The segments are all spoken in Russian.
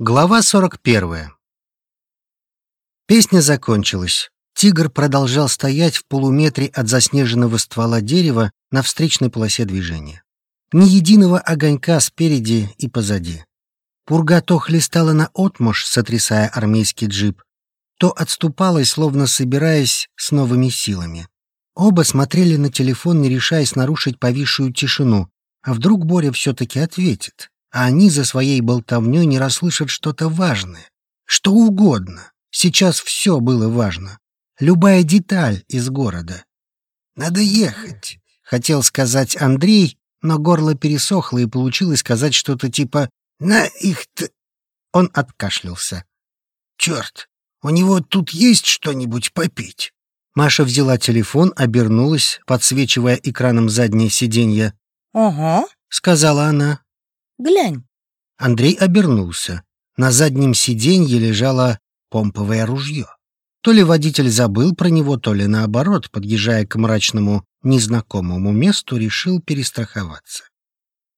Глава 41. Песня закончилась. Тигр продолжал стоять в полуметре от заснеженного ствола дерева на встречной полосе движения. Ни единого огонька спереди и позади. Пурга то хлестала на отмашь, сотрясая армейский джип, то отступалась, словно собираясь с новыми силами. Оба смотрели на телефон, не решаясь нарушить повисшую тишину. А вдруг Боря все-таки ответит? А они за своей болтовней не расслышат что-то важное. Что угодно. Сейчас все было важно. Любая деталь из города. «Надо ехать», — хотел сказать Андрей, но горло пересохло и получилось сказать что-то типа «на их-то...» Он откашлялся. «Черт, у него тут есть что-нибудь попить?» Маша взяла телефон, обернулась, подсвечивая экраном заднее сиденье. «Ага», — сказала она. Глянь. Андрей обернулся. На заднем сиденье лежало помповое ружье. То ли водитель забыл про него, то ли наоборот, подъезжая к мрачному, незнакомому месту, решил перестраховаться.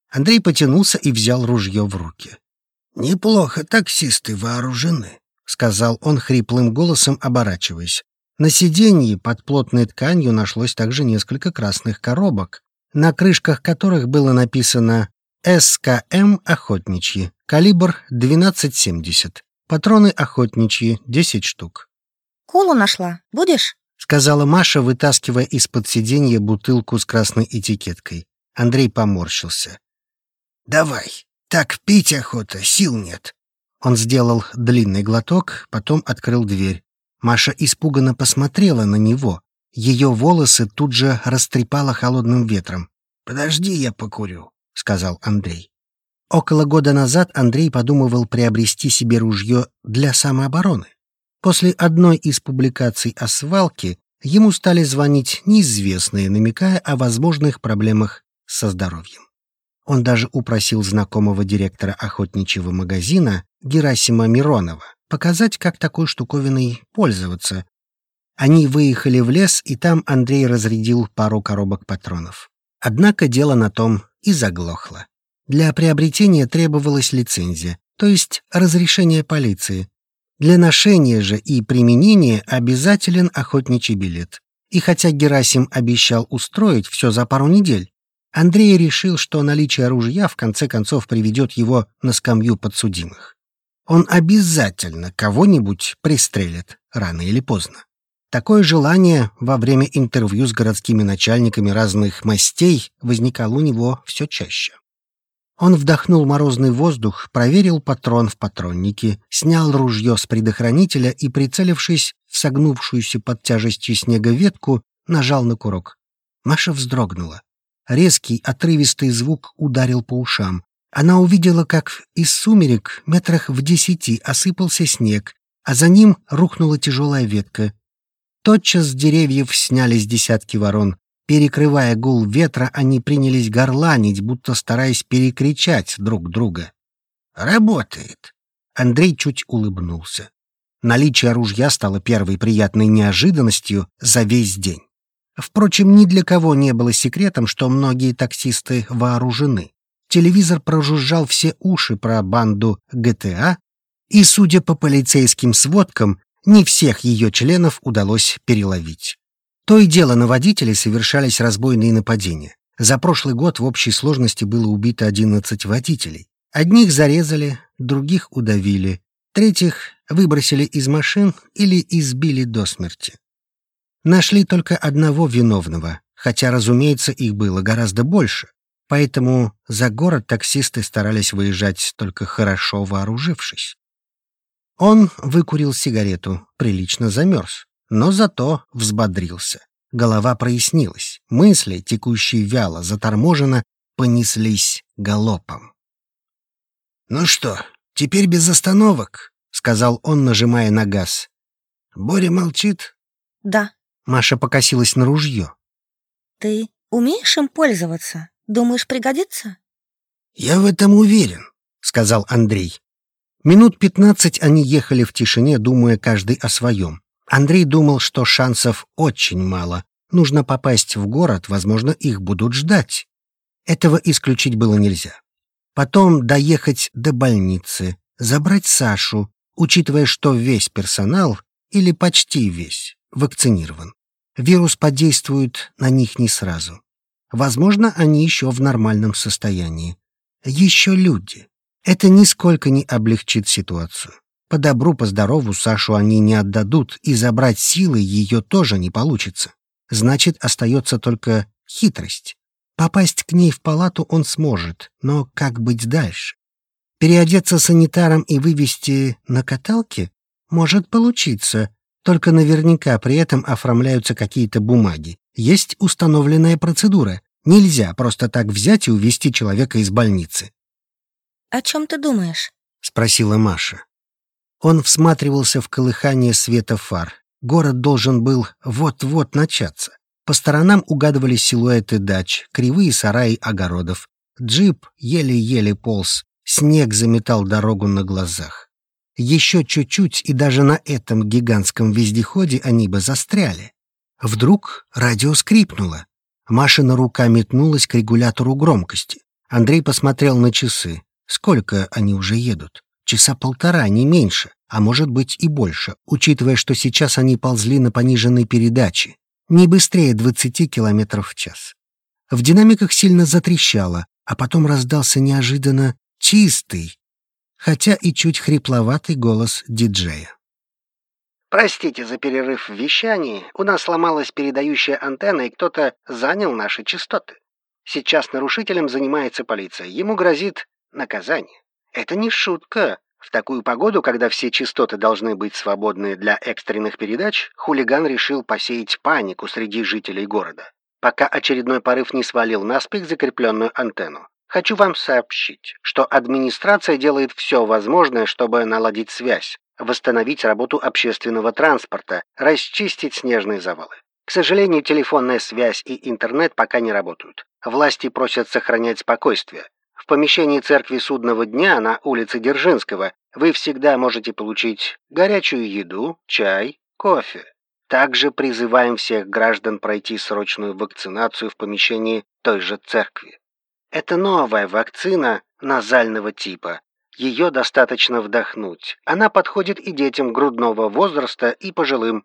Андрей потянулся и взял ружье в руки. «Неплохо таксисты вооружены», — сказал он хриплым голосом, оборачиваясь. На сиденье под плотной тканью нашлось также несколько красных коробок, на крышках которых было написано СКМ охотничьи, калибр 12,70. Патроны охотничьи, 10 штук. «Колу нашла. Будешь?» — сказала Маша, вытаскивая из-под сиденья бутылку с красной этикеткой. Андрей поморщился. «Давай. Так пить охота, сил нет». Он сделал длинный глоток, потом открыл дверь. Маша испуганно посмотрела на него. Ее волосы тут же растрепало холодным ветром. «Подожди, я покурю». — сказал Андрей. Около года назад Андрей подумывал приобрести себе ружье для самообороны. После одной из публикаций о свалке ему стали звонить неизвестные, намекая о возможных проблемах со здоровьем. Он даже упросил знакомого директора охотничьего магазина Герасима Миронова показать, как такой штуковиной пользоваться. Они выехали в лес, и там Андрей разрядил пару коробок патронов. Однако дело на том и заглохло. Для приобретения требовалась лицензия, то есть разрешение полиции. Для ношения же и применения обязателен охотничий билет. И хотя Герасим обещал устроить все за пару недель, Андрей решил, что наличие ружья в конце концов приведет его на скамью подсудимых. Он обязательно кого-нибудь пристрелит, рано или поздно. Такое желание во время интервью с городскими начальниками разных мастей возникало у него все чаще. Он вдохнул морозный воздух, проверил патрон в патроннике, снял ружье с предохранителя и, прицелившись в согнувшуюся под тяжестью снега ветку, нажал на курок. Маша вздрогнула. Резкий, отрывистый звук ударил по ушам. Она увидела, как из сумерек метрах в десяти осыпался снег, а за ним рухнула тяжелая ветка, Тотчас с деревьев снялись десятки ворон. Перекрывая гул ветра, они принялись горланить, будто стараясь перекричать друг друга. «Работает!» Андрей чуть улыбнулся. Наличие ружья стало первой приятной неожиданностью за весь день. Впрочем, ни для кого не было секретом, что многие таксисты вооружены. Телевизор прожужжал все уши про банду ГТА, и, судя по полицейским сводкам, не всех ее членов удалось переловить. То и дело на водителей совершались разбойные нападения. За прошлый год в общей сложности было убито 11 водителей. Одних зарезали, других удавили, третьих выбросили из машин или избили до смерти. Нашли только одного виновного, хотя, разумеется, их было гораздо больше. Поэтому за город таксисты старались выезжать только хорошо вооружившись. Он выкурил сигарету, прилично замерз, но зато взбодрился. Голова прояснилась, мысли, текущие вяло, заторможенно, понеслись галопом. «Ну что, теперь без остановок?» — сказал он, нажимая на газ. Боря молчит. «Да». Маша покосилась на ружье. «Ты умеешь им пользоваться? Думаешь, пригодится?» «Я в этом уверен», — сказал Андрей. Минут пятнадцать они ехали в тишине, думая каждый о своем. Андрей думал, что шансов очень мало. Нужно попасть в город, возможно, их будут ждать. Этого исключить было нельзя. Потом доехать до больницы, Забрать Сашу, учитывая, что весь персонал, или почти весь, вакцинирован. Вирус подействует на них не сразу. Возможно, они еще в нормальном состоянии. Еще люди. Это нисколько не облегчит ситуацию. По добру, по здорову Сашу они не отдадут, и забрать силы ее тоже не получится. Значит, остается только хитрость. Попасть к ней в палату он сможет, но как быть дальше? Переодеться санитаром и вывести на каталке? Может получиться, только наверняка при этом оформляются какие-то бумаги. Есть установленная процедура. Нельзя просто так взять и увезти человека из больницы. «О чем ты думаешь?» — спросила Маша. Он всматривался в колыхание света фар. Город должен был вот-вот начаться. По сторонам угадывались силуэты дач, кривые сараи огородов. Джип еле-еле полз, снег заметал дорогу на глазах. Еще чуть-чуть, и даже на этом гигантском вездеходе они бы застряли. Вдруг радио скрипнуло. Машина рука метнулась к регулятору громкости. Андрей посмотрел на часы. Сколько они уже едут? Часа полтора, не меньше, а может быть и больше, учитывая, что сейчас они ползли на пониженной передаче. Не быстрее 20 километров в час. В динамиках сильно затрещало, а потом раздался неожиданно чистый, хотя и чуть хрипловатый голос диджея. «Простите за перерыв в вещании. У нас сломалась передающая антенна, и кто-то занял наши частоты. Сейчас нарушителем занимается полиция. Ему грозит наказание. Это не шутка. В такую погоду, когда все частоты должны быть свободны для экстренных передач, хулиган решил посеять панику среди жителей города, пока очередной порыв не свалил наспех закрепленную антенну. Хочу вам сообщить, что администрация делает все возможное, чтобы наладить связь, восстановить работу общественного транспорта, расчистить снежные завалы. К сожалению, телефонная связь и интернет пока не работают. Власти просят сохранять спокойствие. В помещении церкви Судного дня на улице Дзержинского вы всегда можете получить горячую еду, чай, кофе. Также призываем всех граждан пройти срочную вакцинацию в помещении той же церкви. Это новая вакцина назального типа. Ее достаточно вдохнуть. Она подходит и детям грудного возраста, и пожилым.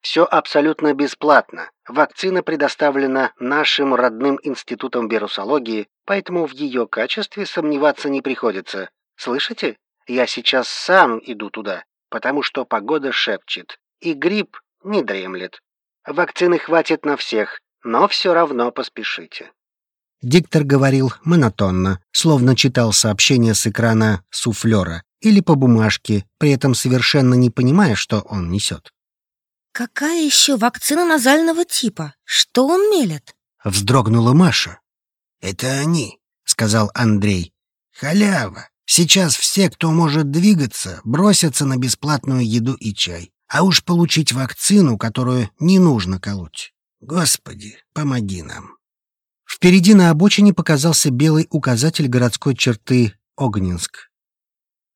Все абсолютно бесплатно. Вакцина предоставлена нашим родным институтом вирусологии, поэтому в ее качестве сомневаться не приходится. Слышите? Я сейчас сам иду туда, потому что погода шепчет, и грипп не дремлет. Вакцины хватит на всех, но все равно поспешите. Диктор говорил монотонно, словно читал сообщение с экрана суфлера или по бумажке, при этом совершенно не понимая, что он несет. «Какая еще вакцина назального типа? Что он мелет?» Вздрогнула Маша. «Это они», — сказал Андрей. «Халява. Сейчас все, кто может двигаться, бросятся на бесплатную еду и чай. А уж получить вакцину, которую не нужно колоть. Господи, помоги нам». Впереди на обочине показался белый указатель городской черты Огненск.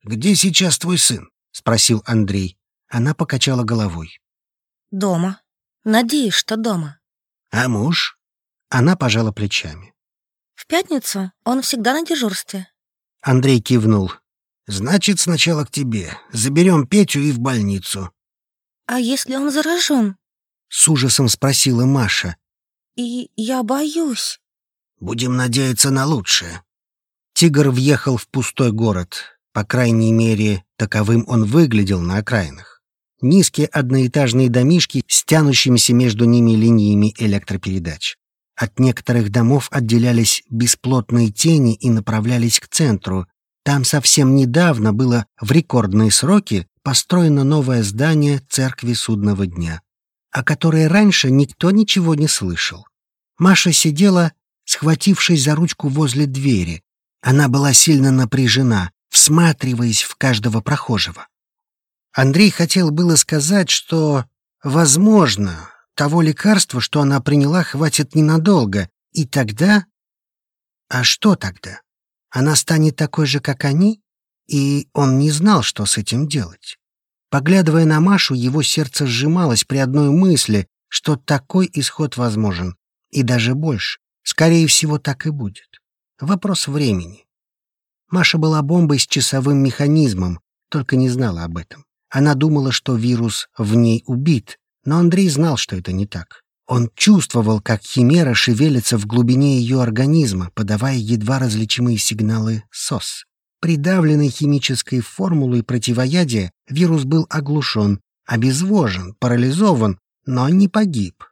«Где сейчас твой сын?» — спросил Андрей. Она покачала головой. Дома. Надеюсь, что дома. А муж? Она пожала плечами. В пятницу он всегда на дежурстве. Андрей кивнул. Значит, сначала к тебе. Заберем Петю и в больницу. А если он заражен? С ужасом спросила Маша. И я боюсь. Будем надеяться на лучшее. Тигр въехал в пустой город. По крайней мере, таковым он выглядел на окраинах низкие одноэтажные домишки с тянущимися между ними линиями электропередач. От некоторых домов отделялись бесплотные тени и направлялись к центру. Там совсем недавно было в рекордные сроки построено новое здание церкви судного дня, о которой раньше никто ничего не слышал. Маша сидела, схватившись за ручку возле двери. Она была сильно напряжена, всматриваясь в каждого прохожего. Андрей хотел было сказать, что, возможно, того лекарства, что она приняла, хватит ненадолго, и тогда... А что тогда? Она станет такой же, как они? И он не знал, что с этим делать. Поглядывая на Машу, его сердце сжималось при одной мысли, что такой исход возможен. И даже больше. Скорее всего, так и будет. Вопрос времени. Маша была бомбой с часовым механизмом, только не знала об этом. Она думала, что вирус в ней убит, но Андрей знал, что это не так. Он чувствовал, как химера шевелится в глубине ее организма, подавая едва различимые сигналы СОС. Придавленный химической формулой противоядия, вирус был оглушен, обезвожен, парализован, но не погиб.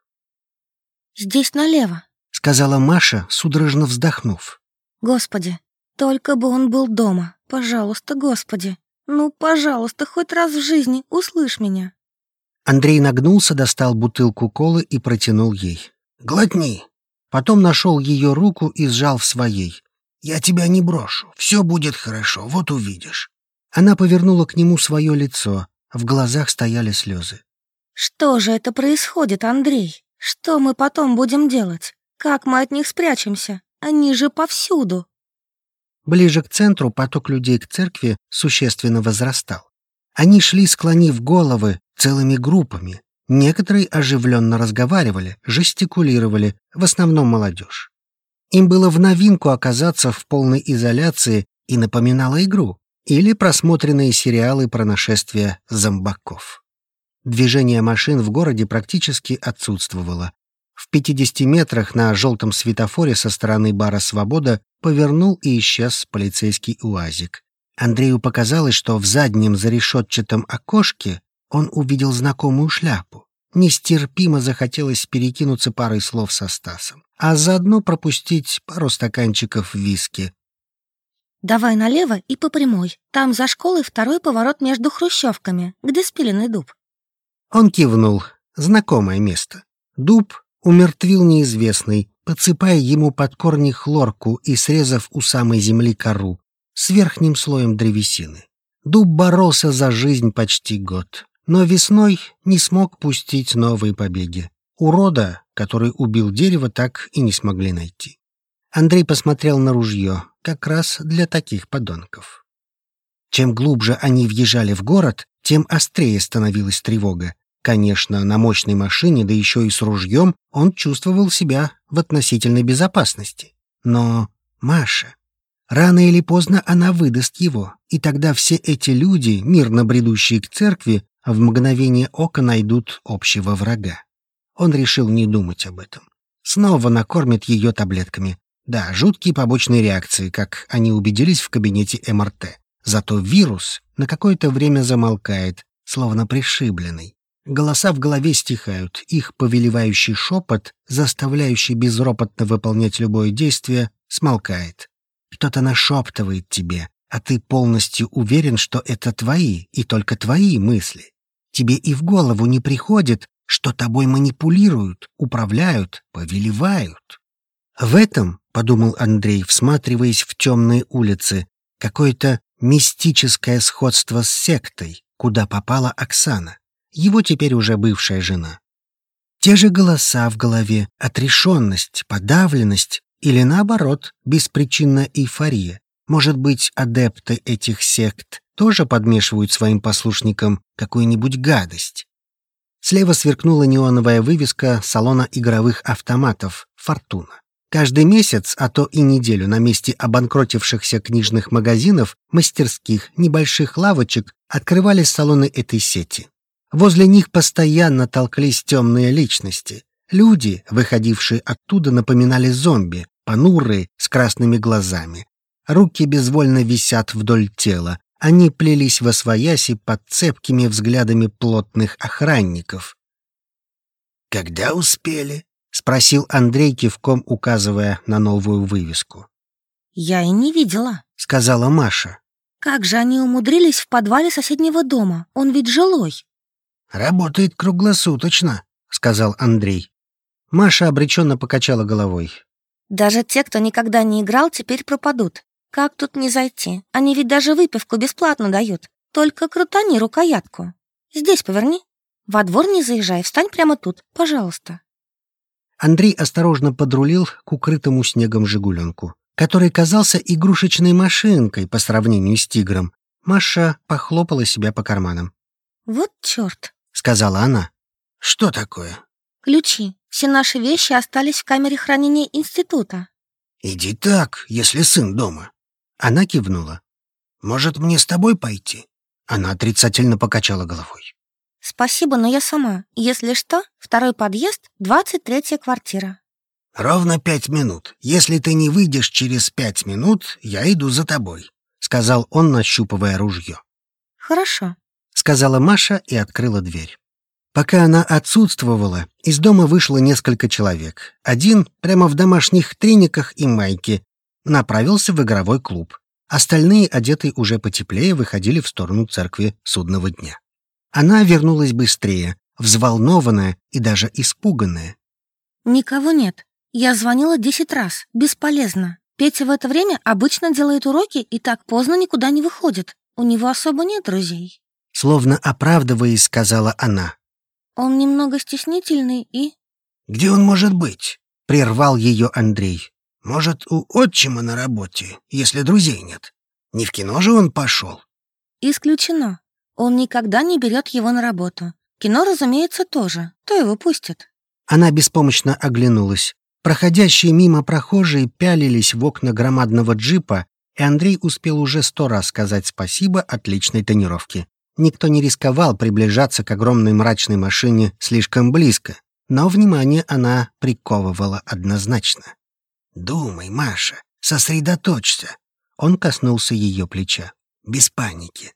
«Здесь налево», — сказала Маша, судорожно вздохнув. «Господи, только бы он был дома. Пожалуйста, Господи. Ну, пожалуйста, хоть раз в жизни услышь меня». Андрей нагнулся, достал бутылку колы и протянул ей. «Глотни». Потом нашел ее руку и сжал в своей. «Я тебя не брошу. Все будет хорошо, вот увидишь». Она повернула к нему свое лицо. В глазах стояли слезы. «Что же это происходит, Андрей? Что мы потом будем делать? Как мы от них спрячемся? Они же повсюду!» Ближе к центру поток людей к церкви существенно возрастал. Они шли, склонив головы, целыми группами. Некоторые оживленно разговаривали, жестикулировали, в основном молодежь. Им было в новинку оказаться в полной изоляции и напоминало игру или просмотренные сериалы про нашествие зомбаков. Движение машин в городе практически отсутствовало. В 50 метрах на желтом светофоре со стороны бара «Свобода» повернул и исчез полицейский УАЗик. Андрею показалось, что в заднем зарешетчатом окошке он увидел знакомую шляпу. Нестерпимо захотелось перекинуться парой слов со Стасом, а заодно пропустить пару стаканчиков виски. «Давай налево и по прямой. Там за школой второй поворот между хрущевками, где спиленный дуб». Он кивнул. Знакомое место. Дуб умертвил неизвестный, подсыпая ему под корни хлорку и срезав у самой земли кору с верхним слоем древесины. Дуб боролся за жизнь почти год но весной не смог пустить новые побеги. Урода, который убил дерево, так и не смогли найти. Андрей посмотрел на ружье, как раз для таких подонков. Чем глубже они въезжали в город, тем острее становилась тревога. Конечно, на мощной машине, да еще и с ружьем, он чувствовал себя в относительной безопасности. Но Маша... Рано или поздно она выдаст его, и тогда все эти люди, мирно бредущие к церкви, в мгновение ока найдут общего врага. Он решил не думать об этом. Снова накормит ее таблетками. Да, жуткие побочные реакции, как они убедились в кабинете МРТ. Зато вирус на какое-то время замолкает, словно пришибленный. Голоса в голове стихают, их повелевающий шепот, заставляющий безропотно выполнять любое действие, смолкает. Кто-то нашептывает тебе, а ты полностью уверен, что это твои и только твои мысли. Тебе и в голову не приходит, что тобой манипулируют, управляют, повелевают. В этом, — подумал Андрей, всматриваясь в темные улицы, — какое-то мистическое сходство с сектой, куда попала Оксана, его теперь уже бывшая жена. Те же голоса в голове, отрешенность, подавленность или, наоборот, беспричинная эйфория, может быть, адепты этих сект тоже подмешивают своим послушникам какую-нибудь гадость? Слева сверкнула неоновая вывеска салона игровых автоматов «Фортуна». Каждый месяц, а то и неделю на месте обанкротившихся книжных магазинов, мастерских, небольших лавочек открывались салоны этой сети. Возле них постоянно толклись темные личности. Люди, выходившие оттуда, напоминали зомби, понурые, с красными глазами, Руки безвольно висят вдоль тела. Они плелись во свояси под цепкими взглядами плотных охранников. «Когда успели?» — спросил Андрей, кивком указывая на новую вывеску. «Я и не видела», — сказала Маша. «Как же они умудрились в подвале соседнего дома? Он ведь жилой». «Работает круглосуточно», — сказал Андрей. Маша обреченно покачала головой. «Даже те, кто никогда не играл, теперь пропадут. Как тут не зайти? Они ведь даже выпивку бесплатно дают. Только крутани рукоятку. Здесь поверни. Во двор не заезжай, встань прямо тут, пожалуйста. Андрей осторожно подрулил к укрытому снегом «Жигуленку», который казался игрушечной машинкой по сравнению с «Тигром». Маша похлопала себя по карманам. «Вот черт», — сказала она. «Что такое?» «Ключи. Все наши вещи остались в камере хранения института». «Иди так, если сын дома». Она кивнула. «Может, мне с тобой пойти?» Она отрицательно покачала головой. Спасибо, но я сама. Если что, второй подъезд, двадцать третья квартира. Ровно пять минут. Если ты не выйдешь через пять минут, я иду за тобой, сказал он, нащупывая ружье. Хорошо, сказала Маша и открыла дверь. Пока она отсутствовала, из дома вышло несколько человек. Один, прямо в домашних трениках и майке, направился в игровой клуб. Остальные, одетые уже потеплее, выходили в сторону церкви судного дня. Она вернулась быстрее, взволнованная и даже испуганная. «Никого нет. Я звонила десять раз. Бесполезно. Петя в это время обычно делает уроки и так поздно никуда не выходит. У него особо нет друзей». Словно оправдываясь, сказала она. «Он немного стеснительный и...» «Где он может быть?» — прервал ее Андрей. Может, у отчима на работе, если друзей нет. Не в кино же он пошел. Исключено. Он никогда не берет его на работу. Кино, разумеется, тоже. То его пустят. Она беспомощно оглянулась. Проходящие мимо прохожие пялились в окна громадного джипа, и Андрей успел уже сто раз сказать спасибо отличной тонировке. Никто не рисковал приближаться к огромной мрачной машине слишком близко, но внимание она приковывала однозначно. «Думай, Маша, сосредоточься». Он коснулся ее плеча. «Без паники.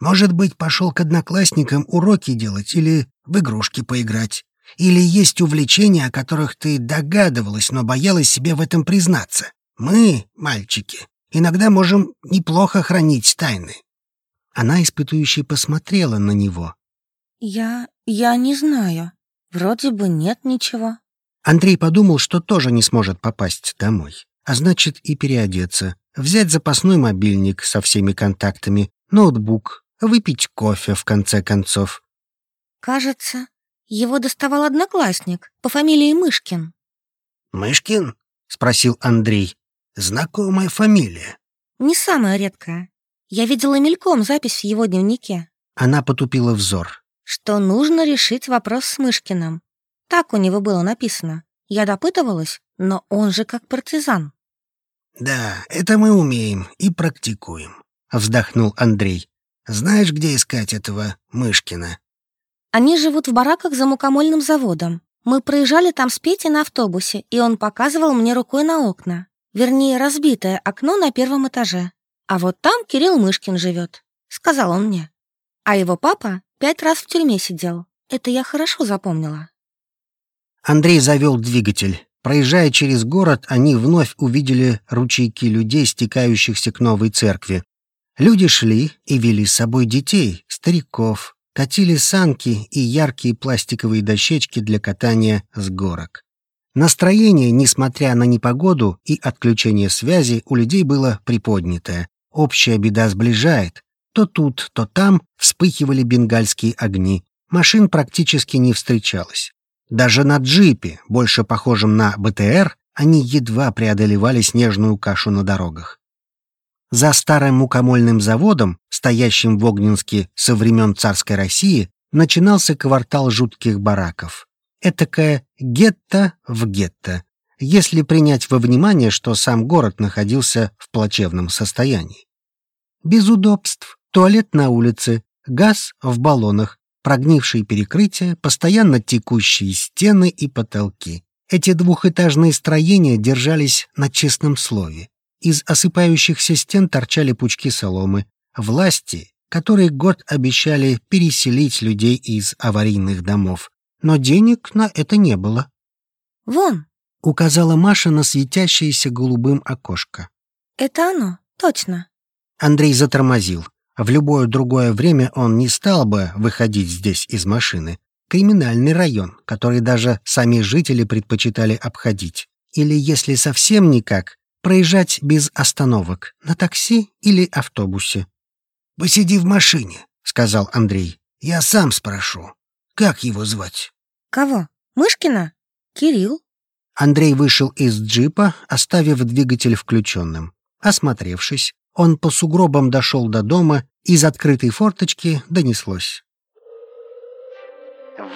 Может быть, пошел к одноклассникам уроки делать или в игрушки поиграть. Или есть увлечения, о которых ты догадывалась, но боялась себе в этом признаться. Мы, мальчики, иногда можем неплохо хранить тайны». Она испытующе посмотрела на него. «Я... я не знаю. Вроде бы нет ничего». Андрей подумал, что тоже не сможет попасть домой, а значит и переодеться, взять запасной мобильник со всеми контактами, ноутбук, выпить кофе в конце концов. Кажется, его доставал одноклассник по фамилии Мышкин. «Мышкин?» — спросил Андрей. «Знакомая фамилия». «Не самая редкая. Я видела мельком запись в его дневнике». Она потупила взор. «Что нужно решить вопрос с Мышкиным. Так у него было написано. Я допытывалась, но он же как партизан. «Да, это мы умеем и практикуем», — вздохнул Андрей. «Знаешь, где искать этого Мышкина?» «Они живут в бараках за мукомольным заводом. Мы проезжали там с Петей на автобусе, и он показывал мне рукой на окна. Вернее, разбитое окно на первом этаже. А вот там Кирилл Мышкин живет», — сказал он мне. А его папа пять раз в тюрьме сидел. Это я хорошо запомнила. Андрей завел двигатель. Проезжая через город, они вновь увидели ручейки людей, стекающихся к новой церкви. Люди шли и вели с собой детей, стариков, катили санки и яркие пластиковые дощечки для катания с горок. Настроение, несмотря на непогоду и отключение связи, у людей было приподнятое. Общая беда сближает. То тут, то там вспыхивали бенгальские огни. Машин практически не встречалось. Даже на джипе, больше похожем на БТР, они едва преодолевали снежную кашу на дорогах. За старым мукомольным заводом, стоящим в Огненске со времен царской России, начинался квартал жутких бараков. Этакое гетто в гетто, если принять во внимание, что сам город находился в плачевном состоянии. Без удобств, туалет на улице, газ в баллонах, прогнившие перекрытия, постоянно текущие стены и потолки. Эти двухэтажные строения держались на честном слове. Из осыпающихся стен торчали пучки соломы. Власти, которые год обещали переселить людей из аварийных домов, но денег на это не было. «Вон», — указала Маша на светящееся голубым окошко. «Это оно, точно». Андрей затормозил. В любое другое время он не стал бы выходить здесь из машины. Криминальный район, который даже сами жители предпочитали обходить. Или, если совсем никак, проезжать без остановок, на такси или автобусе. «Посиди в машине», — сказал Андрей. «Я сам спрошу. Как его звать?» «Кого? Мышкина? Кирилл?» Андрей вышел из джипа, оставив двигатель включенным. Осмотревшись, он по сугробам дошел до дома, из открытой форточки донеслось.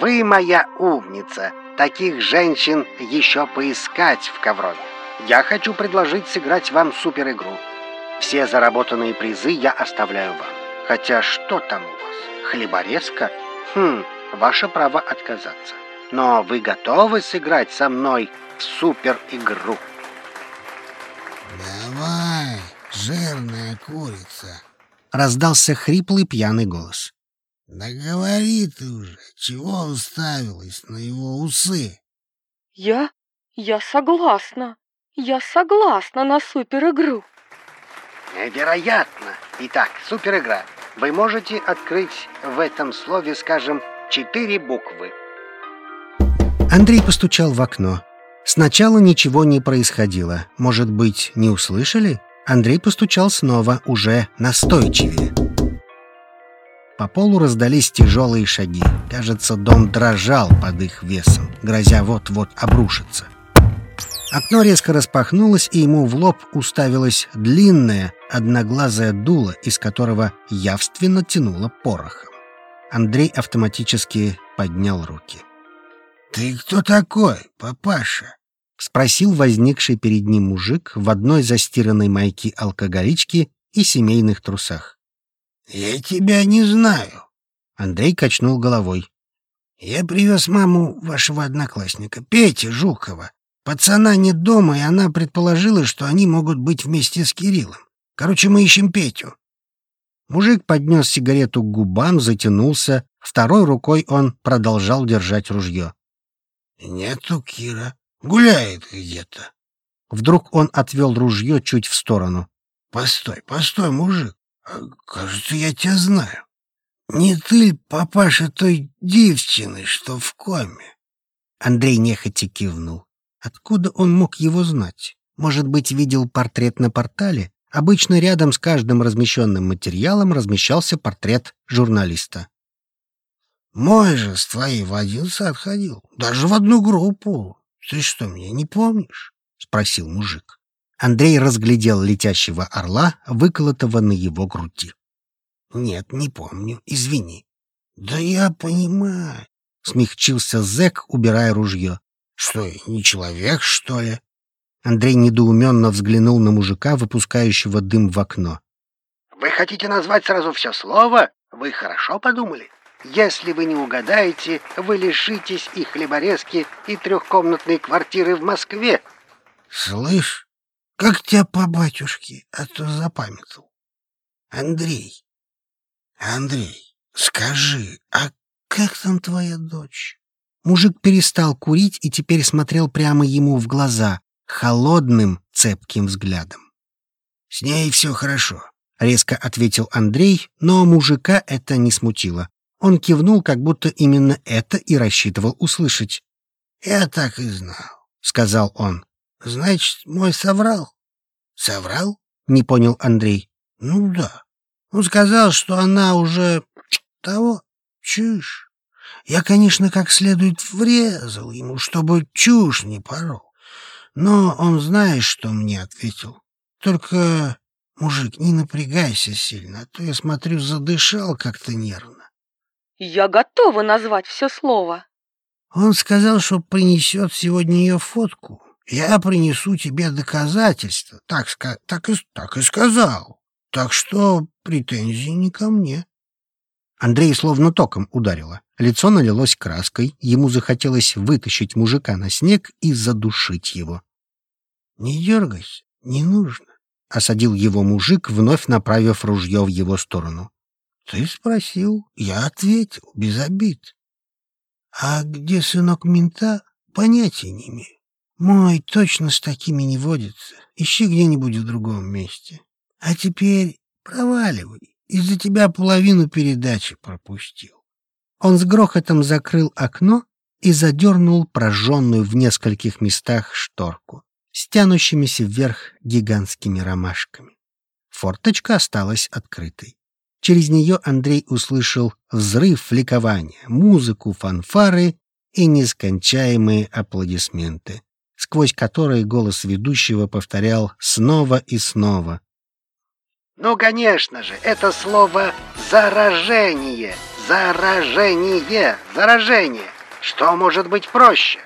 «Вы моя умница. Таких женщин еще поискать в Коврове. Я хочу предложить сыграть вам суперигру. Все заработанные призы я оставляю вам. Хотя что там у вас? Хлеборезка? Хм, ваше право отказаться. Но вы готовы сыграть со мной супер-игру? Давай, жирная курица. Раздался хриплый пьяный голос. Да говори ты уже, чего уставилась на его усы? Я? Я согласна. Я согласна на суперигру. Невероятно! Итак, суперигра. Вы можете открыть в этом слове, скажем, четыре буквы. Андрей постучал в окно. Сначала ничего не происходило. Может быть, не услышали? Андрей постучал снова, уже настойчивее. По полу раздались тяжелые шаги. Кажется, дом дрожал под их весом, грозя вот-вот обрушиться. Окно резко распахнулось, и ему в лоб уставилось длинное, одноглазое дуло, из которого явственно тянуло порохом. Андрей автоматически поднял руки. «Ты кто такой, папаша?» — спросил возникший перед ним мужик в одной застиранной майке алкоголички и семейных трусах. «Я тебя не знаю». Андрей качнул головой. «Я привез маму вашего одноклассника, Пети Жукова. Пацана нет дома, и она предположила, что они могут быть вместе с Кириллом. Короче, мы ищем Петю». Мужик поднес сигарету к губам, затянулся. Второй рукой он продолжал держать ружье. «Нету Кира. Гуляет где-то». Вдруг он отвел ружье чуть в сторону. «Постой, постой, мужик. А, кажется, я тебя знаю. Не ты папаша той девчины, что в коме?» Андрей нехотя кивнул. Откуда он мог его знать? Может быть, видел портрет на портале? Обычно рядом с каждым размещенным материалом размещался портрет журналиста. Мой же с твоей в один сад ходил, даже в одну группу. Ты что, меня не помнишь? Спросил мужик. Андрей разглядел летящего орла, выколотого на его груди. Нет, не помню, извини. Да я понимаю. Смягчился зэк, убирая ружье. Что, не человек, что ли? Андрей недоуменно взглянул на мужика, выпускающего дым в окно. Вы хотите назвать сразу все слово? Вы хорошо подумали? Если вы не угадаете, вы лишитесь и хлеборезки, и трехкомнатной квартиры в Москве. Слышь, как тебя по батюшке, а то запамятовал. Андрей, Андрей, скажи, а как там твоя дочь? Мужик перестал курить и теперь смотрел прямо ему в глаза, холодным, цепким взглядом. «С ней все хорошо», — резко ответил Андрей, но мужика это не смутило. Он кивнул, как будто именно это и рассчитывал услышать. «Я так и знал», — сказал он. «Значит, мой соврал». «Соврал?» — не понял Андрей. «Ну да. Он сказал, что она уже... того, чушь. Я, конечно, как следует врезал ему, чтобы чушь не порол. Но он знаешь, что мне ответил. Только, мужик, не напрягайся сильно, а то я смотрю, задышал как-то нервно. Я готова назвать все слово. Он сказал, что принесет сегодня ее фотку. Я принесу тебе доказательства. Так, так, и, так и сказал. Так что претензии не ко мне. Андрей словно током ударило. Лицо налилось краской, ему захотелось вытащить мужика на снег и задушить его. «Не дергайся, не нужно», — осадил его мужик, вновь направив ружье в его сторону. Ты спросил, я ответил, без обид. А где сынок мента, понятия не имею. Мой точно с такими не водится. Ищи где-нибудь в другом месте. А теперь проваливай. Из-за тебя половину передачи пропустил. Он с грохотом закрыл окно и задернул прожженную в нескольких местах шторку с тянущимися вверх гигантскими ромашками. Форточка осталась открытой. Через нее Андрей услышал взрыв ликования, музыку, фанфары и нескончаемые аплодисменты, сквозь которые голос ведущего повторял снова и снова. Ну, конечно же, это слово «заражение», «заражение», «заражение». Что может быть проще?